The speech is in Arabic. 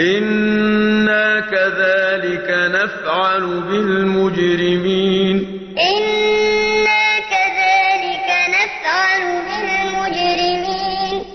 إِنَّا كَذَٰلِكَ نَفْعَلُ بِالْمُجْرِمِينَ